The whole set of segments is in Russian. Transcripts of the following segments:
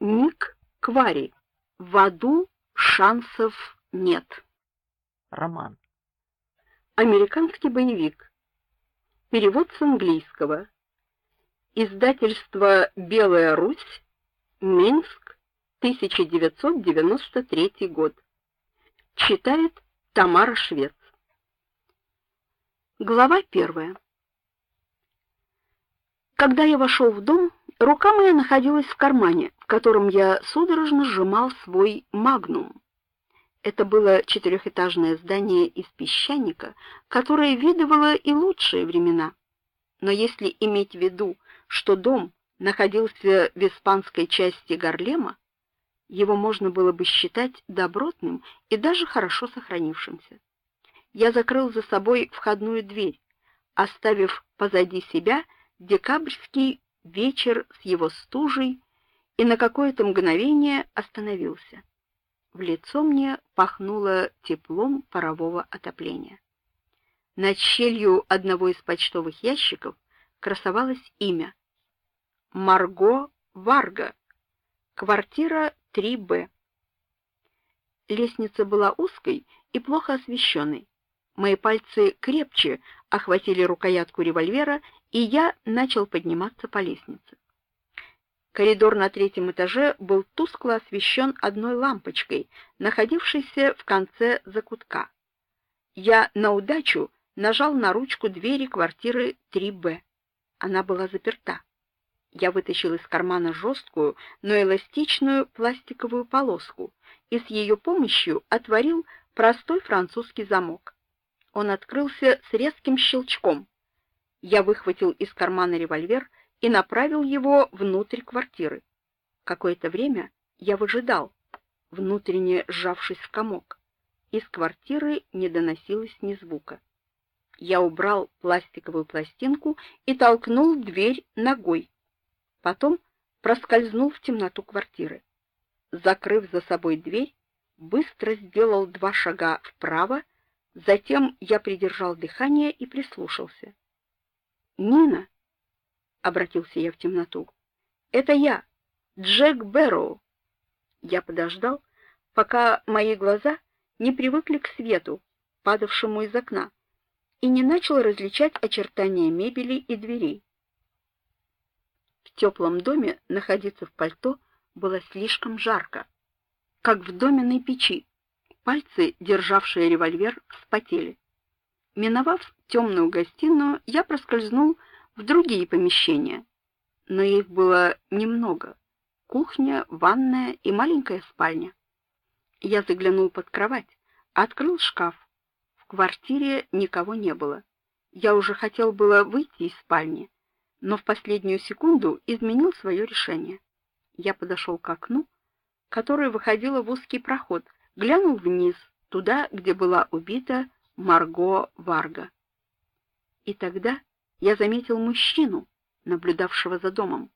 Ник Квари. В аду шансов нет. Роман. Американский боевик. Перевод с английского. Издательство Белая Русь. Минск, 1993 год. Читает Тамара Швец. Глава первая. Когда я вошел в дом, рука моя находилась в кармане, в котором я судорожно сжимал свой магнум. Это было четырехэтажное здание из песчаника, которое видывало и лучшие времена. Но если иметь в виду, что дом находился в испанской части Гарлема, его можно было бы считать добротным и даже хорошо сохранившимся я закрыл за собой входную дверь, оставив позади себя декабрьский вечер с его стужей, и на какое-то мгновение остановился. В лицо мне пахнуло теплом парового отопления. Над щелью одного из почтовых ящиков красовалось имя: Марго Варга. Квартира 3Б. Лестница была узкой и плохо освещенной. Мои пальцы крепче охватили рукоятку револьвера, и я начал подниматься по лестнице. Коридор на третьем этаже был тускло освещен одной лампочкой, находившейся в конце закутка. Я на удачу нажал на ручку двери квартиры 3Б. Она была заперта. Я вытащил из кармана жесткую, но эластичную пластиковую полоску и с ее помощью отворил простой французский замок. Он открылся с резким щелчком. Я выхватил из кармана револьвер и направил его внутрь квартиры. Какое-то время я выжидал, внутренне сжавшись в комок. Из квартиры не доносилось ни звука. Я убрал пластиковую пластинку и толкнул дверь ногой. Потом проскользнул в темноту квартиры. Закрыв за собой дверь, быстро сделал два шага вправо Затем я придержал дыхание и прислушался. "Нина", обратился я в темноту. "Это я, Джек Бэрроу". Я подождал, пока мои глаза не привыкли к свету, падавшему из окна, и не начал различать очертания мебели и дверей. В теплом доме находиться в пальто было слишком жарко, как в доменной печи. Пальцы, державшие револьвер, вспотели. Миновав темную гостиную, я проскользнул в другие помещения, но их было немного: кухня, ванная и маленькая спальня. Я заглянул под кровать, открыл шкаф. В квартире никого не было. Я уже хотел было выйти из спальни, но в последнюю секунду изменил свое решение. Я подошел к окну, которое выходило в узкий проход, глянул вниз, туда, где была убита Марго Варга. И тогда я заметил мужчину, наблюдавшего за домом.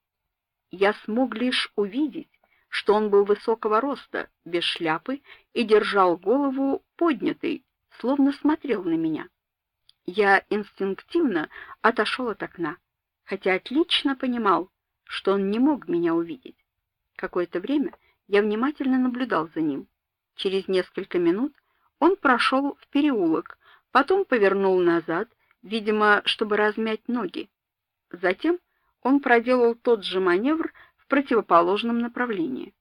Я смог лишь увидеть, что он был высокого роста, без шляпы и держал голову поднятой, словно смотрел на меня. Я инстинктивно отошел от окна, хотя отлично понимал, что он не мог меня увидеть. Какое-то время я внимательно наблюдал за ним. Через несколько минут он прошел в переулок, потом повернул назад, видимо, чтобы размять ноги. Затем он проделал тот же маневр в противоположном направлении.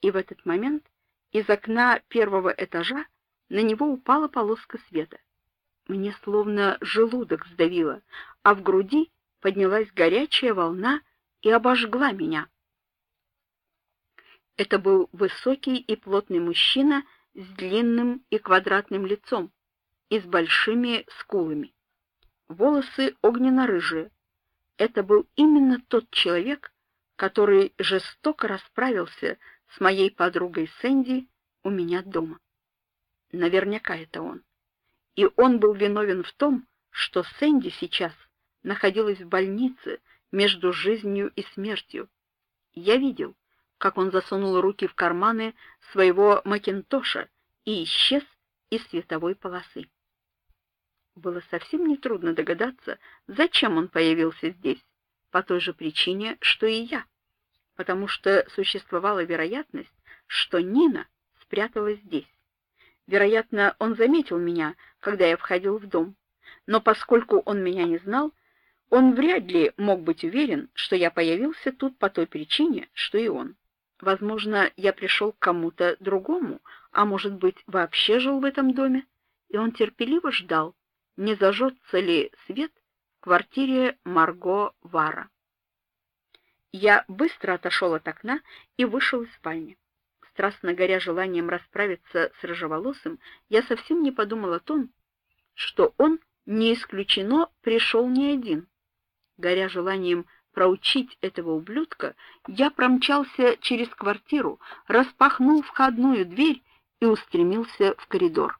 И в этот момент из окна первого этажа на него упала полоска света. Мне словно желудок сдавило, а в груди поднялась горячая волна и обожгла меня. Это был высокий и плотный мужчина с длинным и квадратным лицом и с большими скулами. Волосы огненно-рыжие. Это был именно тот человек, который жестоко расправился с моей подругой Сэнди у меня дома. Наверняка это он. И он был виновен в том, что Сэнди сейчас находилась в больнице между жизнью и смертью. Я видел, как он засунул руки в карманы своего макинтоша и исчез из световой полосы. Было совсем не трудно догадаться, зачем он появился здесь, по той же причине, что и я. потому что существовала вероятность, что Нина спряталась здесь. Вероятно, он заметил меня, когда я входил в дом, но поскольку он меня не знал, он вряд ли мог быть уверен, что я появился тут по той причине, что и он. Возможно, я пришел к кому-то другому, а может быть, вообще жил в этом доме, и он терпеливо ждал, не зажжется ли свет в квартире Марго Вара. Я быстро отошел от окна и вышел из спальни. Страстно горя желанием расправиться с рыжеволосым, я совсем не подумал о том, что он не исключено пришел не один. Горя желанием проучить этого ублюдка, я промчался через квартиру, распахнул входную дверь и устремился в коридор.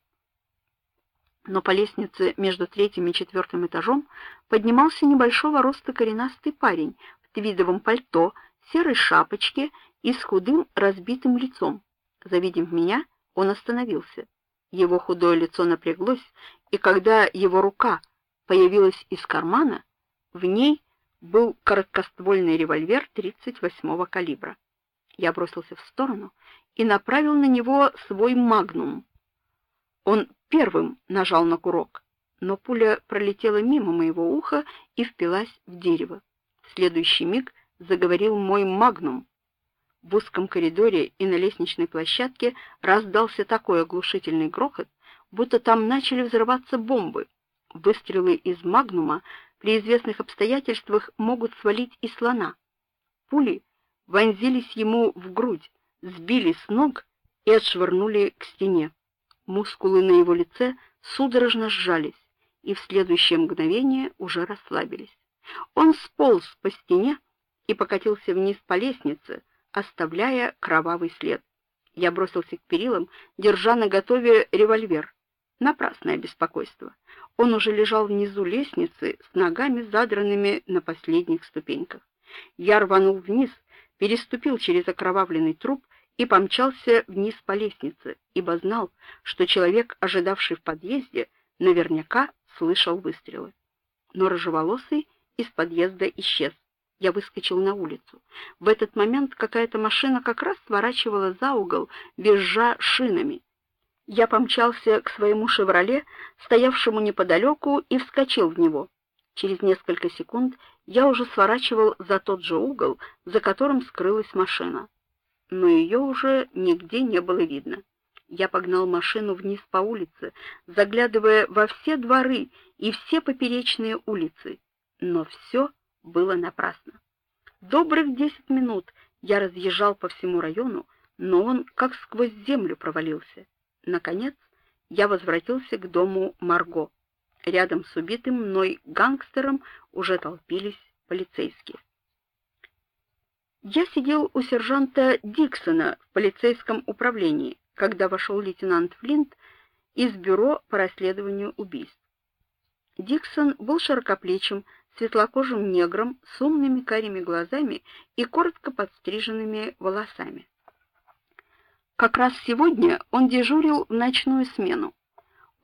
Но по лестнице между третьим и четвертым этажом поднимался небольшого роста коренастый парень в твидовом пальто, серой шапочке и с худым разбитым лицом. Завидев меня, он остановился. Его худое лицо напряглось, и когда его рука появилась из кармана, в ней был короткоствольный револьвер 38-го калибра. Я бросился в сторону и направил на него свой магнум. Он первым нажал на курок, но пуля пролетела мимо моего уха и впилась в дерево. В следующий миг заговорил мой магнум. В узком коридоре и на лестничной площадке раздался такой оглушительный грохот, будто там начали взрываться бомбы. Выстрелы из магнума при известных обстоятельствах могут свалить и слона. Пули вонзились ему в грудь, сбили с ног и отшвырнули к стене. Мускулы на его лице судорожно сжались и в следующее мгновение уже расслабились. Он сполз по стене и покатился вниз по лестнице, оставляя кровавый след. Я бросился к перилам, держа наготове револьвер. Напрасное беспокойство. Он уже лежал внизу лестницы с ногами задранными на последних ступеньках. Я рванул вниз, переступил через окровавленный труп и помчался вниз по лестнице, ибо знал, что человек, ожидавший в подъезде, наверняка слышал выстрелы. Но рыжеволосый из подъезда исчез. Я выскочил на улицу. В этот момент какая-то машина как раз сворачивала за угол, визжа шинами. Я помчался к своему «Шевроле», стоявшему неподалеку, и вскочил в него. Через несколько секунд я уже сворачивал за тот же угол, за которым скрылась машина. Но ее уже нигде не было видно. Я погнал машину вниз по улице, заглядывая во все дворы и все поперечные улицы. Но все было напрасно. Добрых десять минут я разъезжал по всему району, но он как сквозь землю провалился. Наконец, я возвратился к дому Марго. Рядом с убитым мной гангстером уже толпились полицейские. Я сидел у сержанта Диксона в полицейском управлении, когда вошел лейтенант Флинт из бюро по расследованию убийств. Диксон был широкоплечим, светлокожим негром с умными карими глазами и коротко подстриженными волосами. Как раз сегодня он дежурил в ночную смену.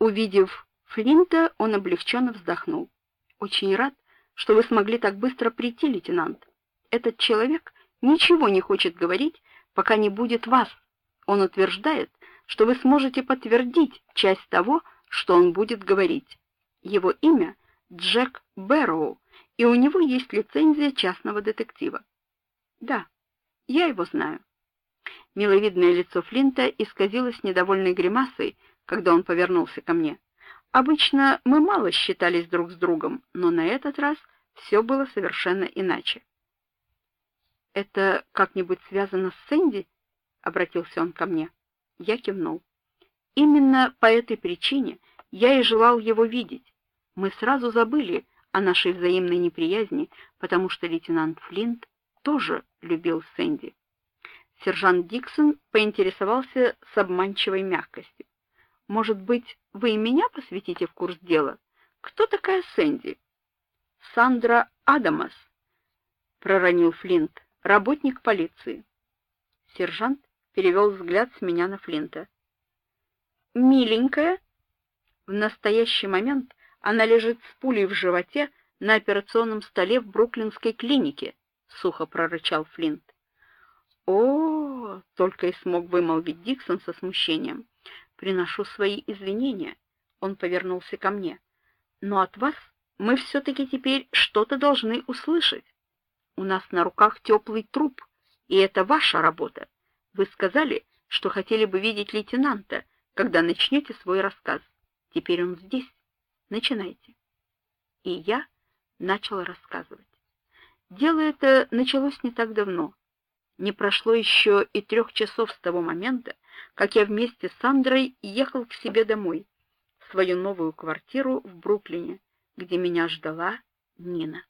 Увидев Флинта, он облегченно вздохнул. Очень рад, что вы смогли так быстро прийти, лейтенант. Этот человек ничего не хочет говорить, пока не будет вас. Он утверждает, что вы сможете подтвердить часть того, что он будет говорить. Его имя Джек Бэрроу, и у него есть лицензия частного детектива. Да, я его знаю. Миловидное лицо Флинта исказилось недовольной гримасой, когда он повернулся ко мне. Обычно мы мало считались друг с другом, но на этот раз все было совершенно иначе. Это как-нибудь связано с Сэнди? обратился он ко мне. Я кивнул. Именно по этой причине я и желал его видеть. Мы сразу забыли о нашей взаимной неприязни, потому что лейтенант Флинт тоже любил Сэнди. Сержант Диксон поинтересовался с обманчивой мягкостью. Может быть, вы и меня посвятите в курс дела? Кто такая Сэнди? Сандра Адамас, проронил Флинт, работник полиции. Сержант перевел взгляд с меня на Флинта. Миленькая. В настоящий момент она лежит с пулей в животе на операционном столе в Бруклинской клинике, сухо прорычал Флинт. Только и смог вымолвить Диксон со смущением. Приношу свои извинения. Он повернулся ко мне. Но от вас мы все таки теперь что-то должны услышать. У нас на руках теплый труп, и это ваша работа. Вы сказали, что хотели бы видеть лейтенанта, когда начнете свой рассказ. Теперь он здесь. Начинайте. И я начал рассказывать. Дело это началось не так давно. Не прошло еще и трех часов с того момента, как я вместе с Сандрой ехал к себе домой, в свою новую квартиру в Бруклине, где меня ждала Нина.